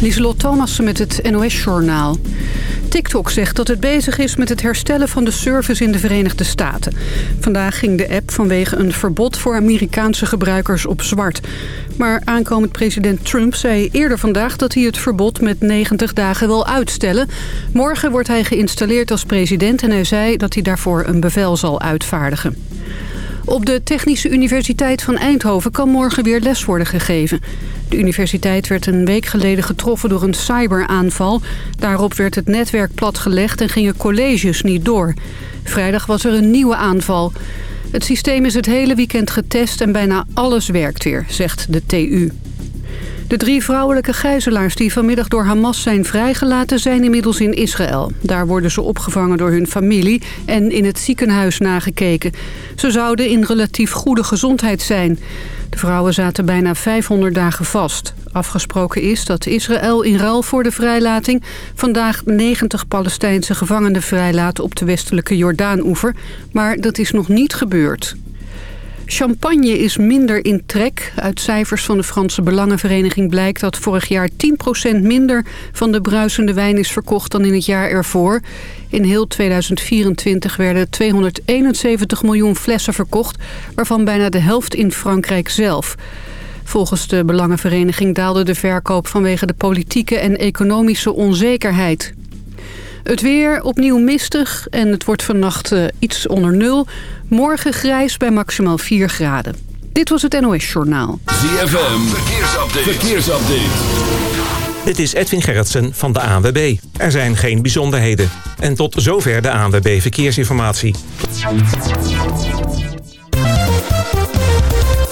Lieselot Thomassen met het NOS-journaal. TikTok zegt dat het bezig is met het herstellen van de service in de Verenigde Staten. Vandaag ging de app vanwege een verbod voor Amerikaanse gebruikers op zwart. Maar aankomend president Trump zei eerder vandaag dat hij het verbod met 90 dagen wil uitstellen. Morgen wordt hij geïnstalleerd als president en hij zei dat hij daarvoor een bevel zal uitvaardigen. Op de Technische Universiteit van Eindhoven kan morgen weer les worden gegeven. De universiteit werd een week geleden getroffen door een cyberaanval. Daarop werd het netwerk platgelegd en gingen colleges niet door. Vrijdag was er een nieuwe aanval. Het systeem is het hele weekend getest en bijna alles werkt weer, zegt de TU. De drie vrouwelijke gijzelaars die vanmiddag door Hamas zijn vrijgelaten... zijn inmiddels in Israël. Daar worden ze opgevangen door hun familie en in het ziekenhuis nagekeken. Ze zouden in relatief goede gezondheid zijn. De vrouwen zaten bijna 500 dagen vast. Afgesproken is dat Israël in ruil voor de vrijlating... vandaag 90 Palestijnse gevangenen vrijlaat op de westelijke Jordaan-oever. Maar dat is nog niet gebeurd. Champagne is minder in trek. Uit cijfers van de Franse Belangenvereniging blijkt dat vorig jaar 10% minder van de bruisende wijn is verkocht dan in het jaar ervoor. In heel 2024 werden 271 miljoen flessen verkocht, waarvan bijna de helft in Frankrijk zelf. Volgens de Belangenvereniging daalde de verkoop vanwege de politieke en economische onzekerheid. Het weer opnieuw mistig en het wordt vannacht uh, iets onder nul. Morgen grijs bij maximaal 4 graden. Dit was het NOS Journaal. ZFM, verkeersupdate. verkeersupdate. Dit is Edwin Gerritsen van de ANWB. Er zijn geen bijzonderheden. En tot zover de ANWB Verkeersinformatie.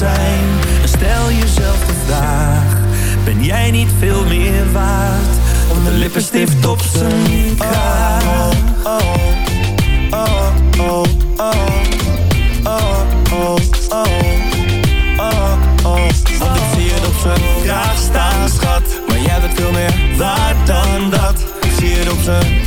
En stel jezelf de vraag, ben jij niet veel meer waard? Om de lippenstift op zijn kraag. Oh, oh, oh, oh, oh, oh, oh, oh, ik zie het op zijn vraag staan, schat. Maar jij bent veel meer waard dan dat. Ik zie het op zijn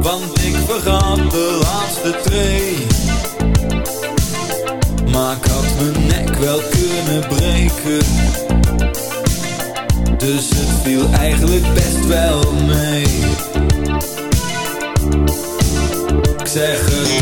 Want ik vergat de laatste tree maar ik had mijn nek wel kunnen breken. Dus het viel eigenlijk best wel mee. Ik zeg het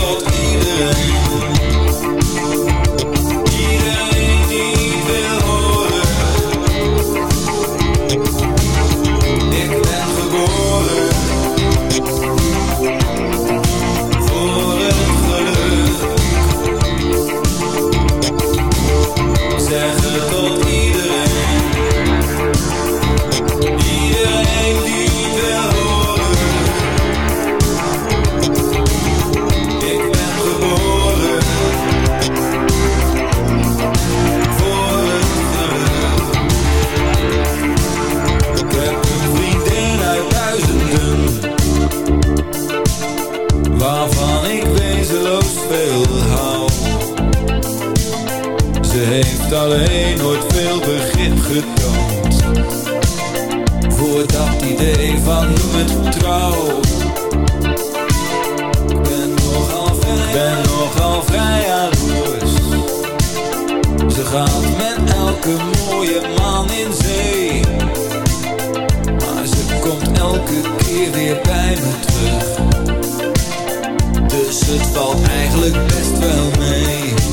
weer bij me terug. Dus het valt eigenlijk best wel mee.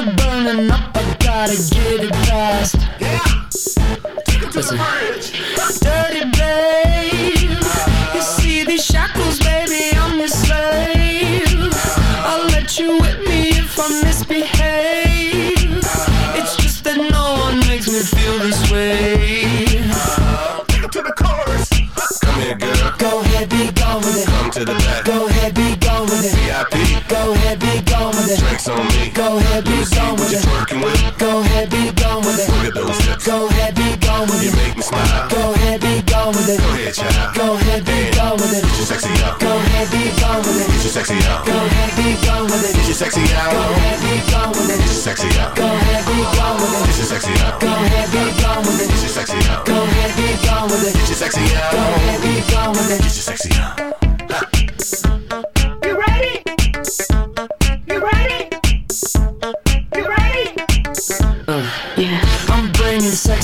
are burning up, I gotta get it fast. Yeah, take it to Listen. the bridge. Dirty babe, you see these shackles Go ahead, be gone with it. Go ahead, be gone with it. Go ahead, be gone with it. You make me smile. Go ahead, be gone with it. Go ahead, child. Go ahead, be gone with it. Go ahead, be gone with it. Get your sexy out. Go ahead, be gone with it. Get your sexy out. Go ahead, be gone with it. Get your sexy out. Go ahead, be gone with it. Get your sexy out. Go ahead, be gone with it. Get your sexy out. Go ahead, be gone with it. Get your sexy out. Go ahead, be gone with it. Get your sexy out.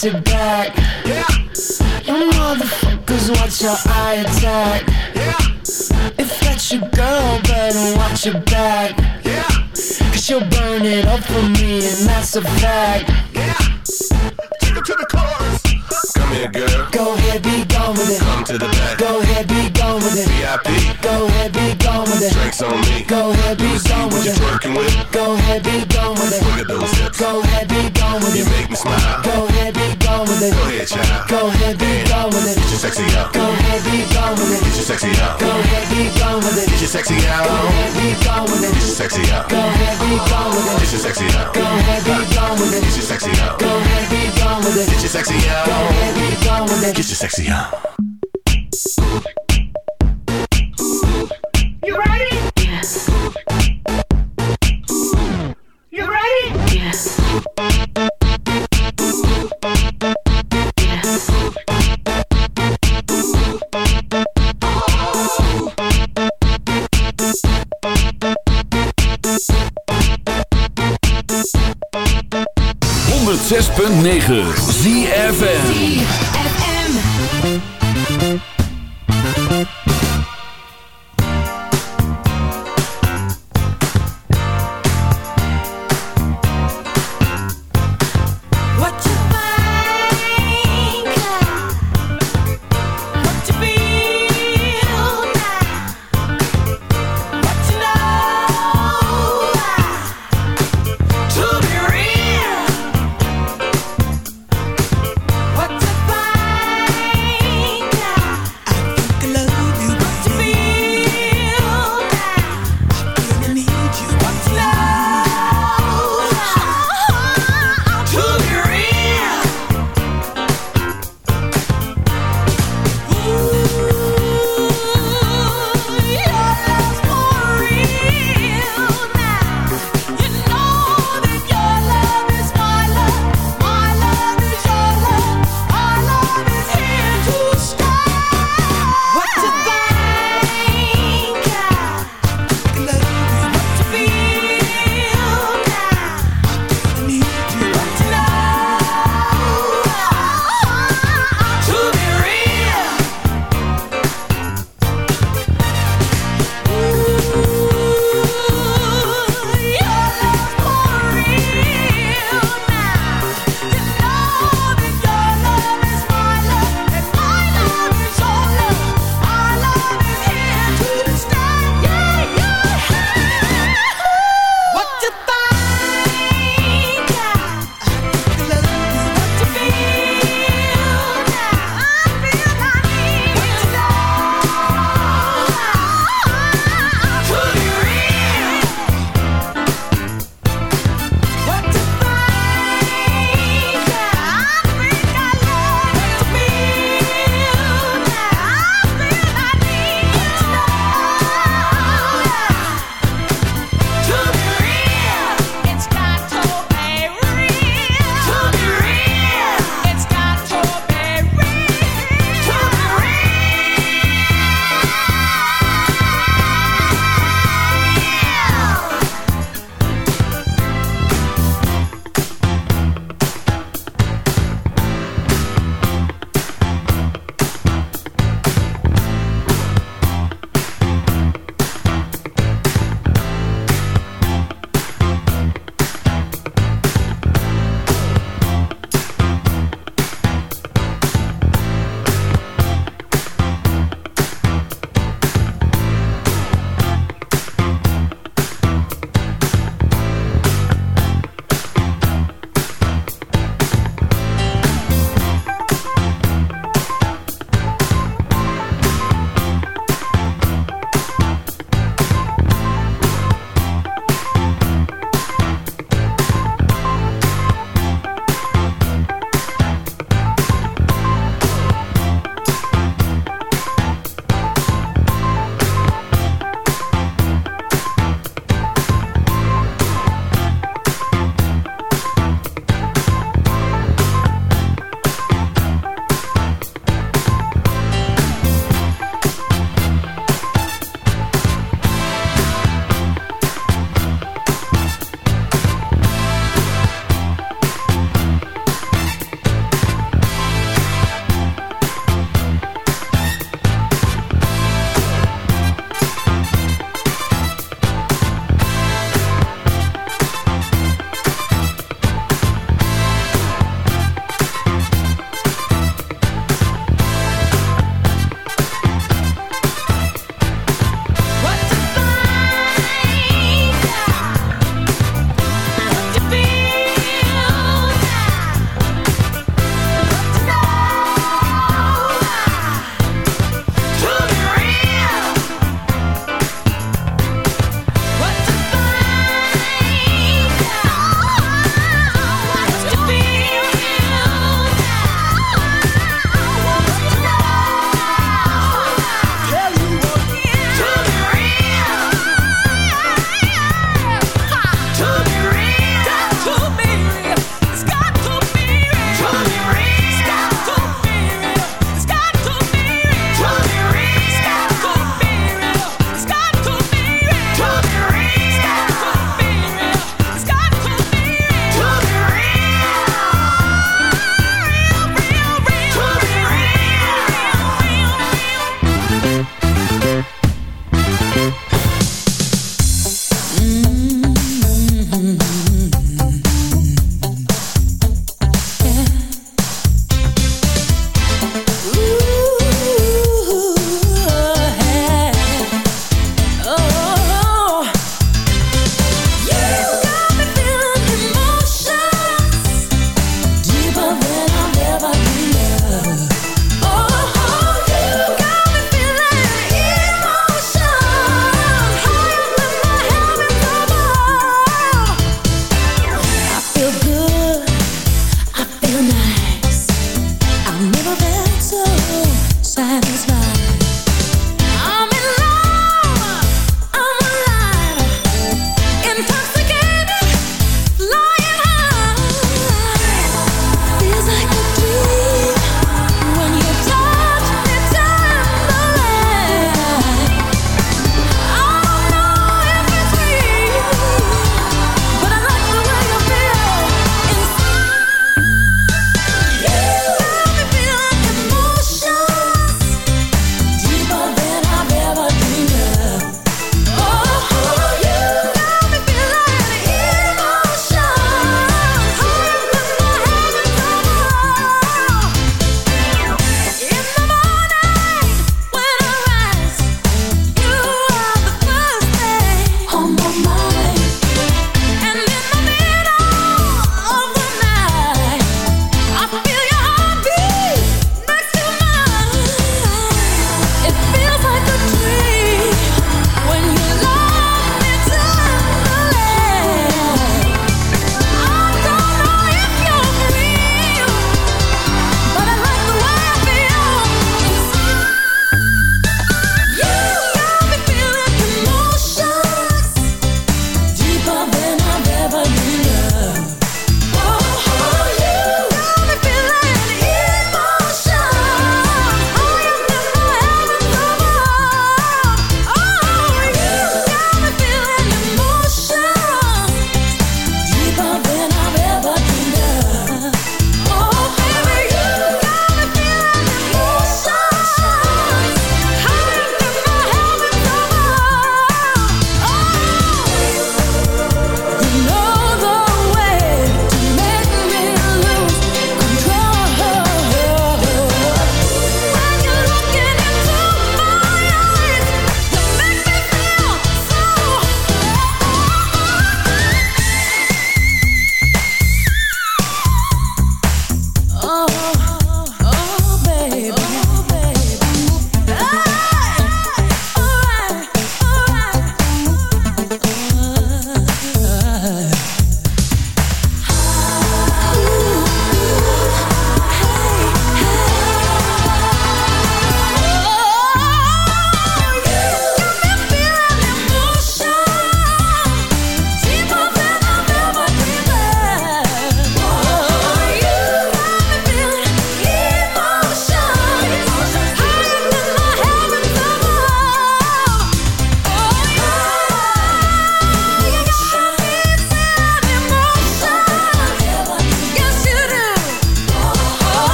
Sexy back. Yeah. You motherfuckers watch your eye attack. Yeah. If that's your girl, better watch your back. Yeah. Cause she'll burn it up for me, and that's a fact. Yeah. Take her to the chorus. Come here, girl. Go ahead, be gone with it. Come to the back. Go ahead, be gone with it. VIP. Go ahead, be gone with it. Drinks on me. Go ahead, be gone with it. twerking with. Go ahead, be gone with it. Look at those hips. Go ahead, be gone with it. You make me smile. Go ahead, be gone with it. Go ahead, child. Go ahead, be gone with it. Get your sexy out. Go ahead, be gone with it. Get your sexy out. Go ahead, be gone with it. Get your sexy out. Go ahead, be gone with it. Get your sexy out. Go ahead, be gone with it. Get your sexy out. Go ahead, be gone with it. Get your sexy out. Go ahead, be gone with it. Get your sexy out. Go ahead, be gone with it. Get your sexy out. You ready? You ready? Zes punt negen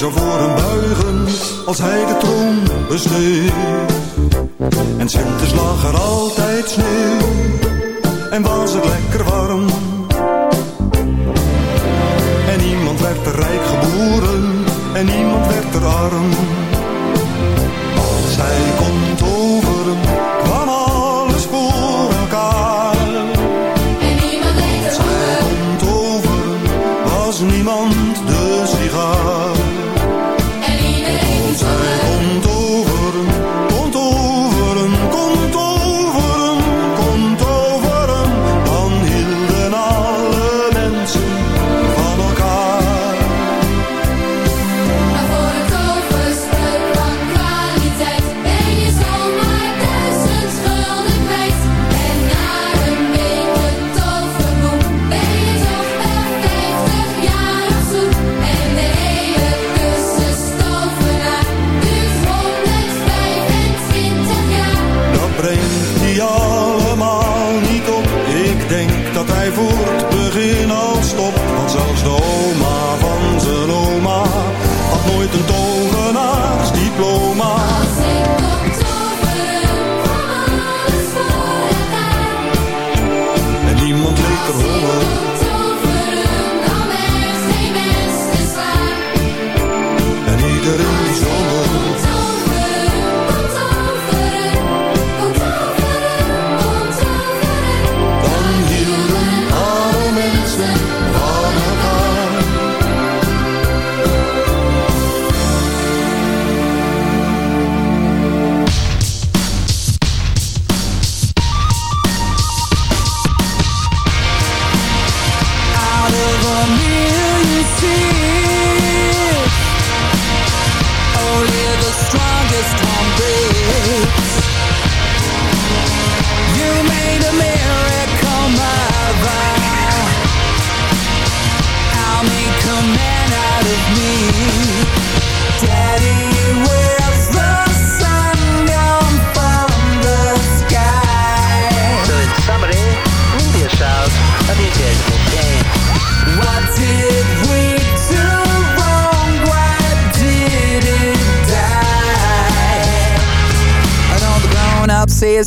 Zo voor hem buigen als hij de troon besteed. En Sinterklaas lag er altijd sneeuw en was het lekker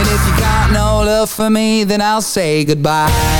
And if you got no love for me, then I'll say goodbye.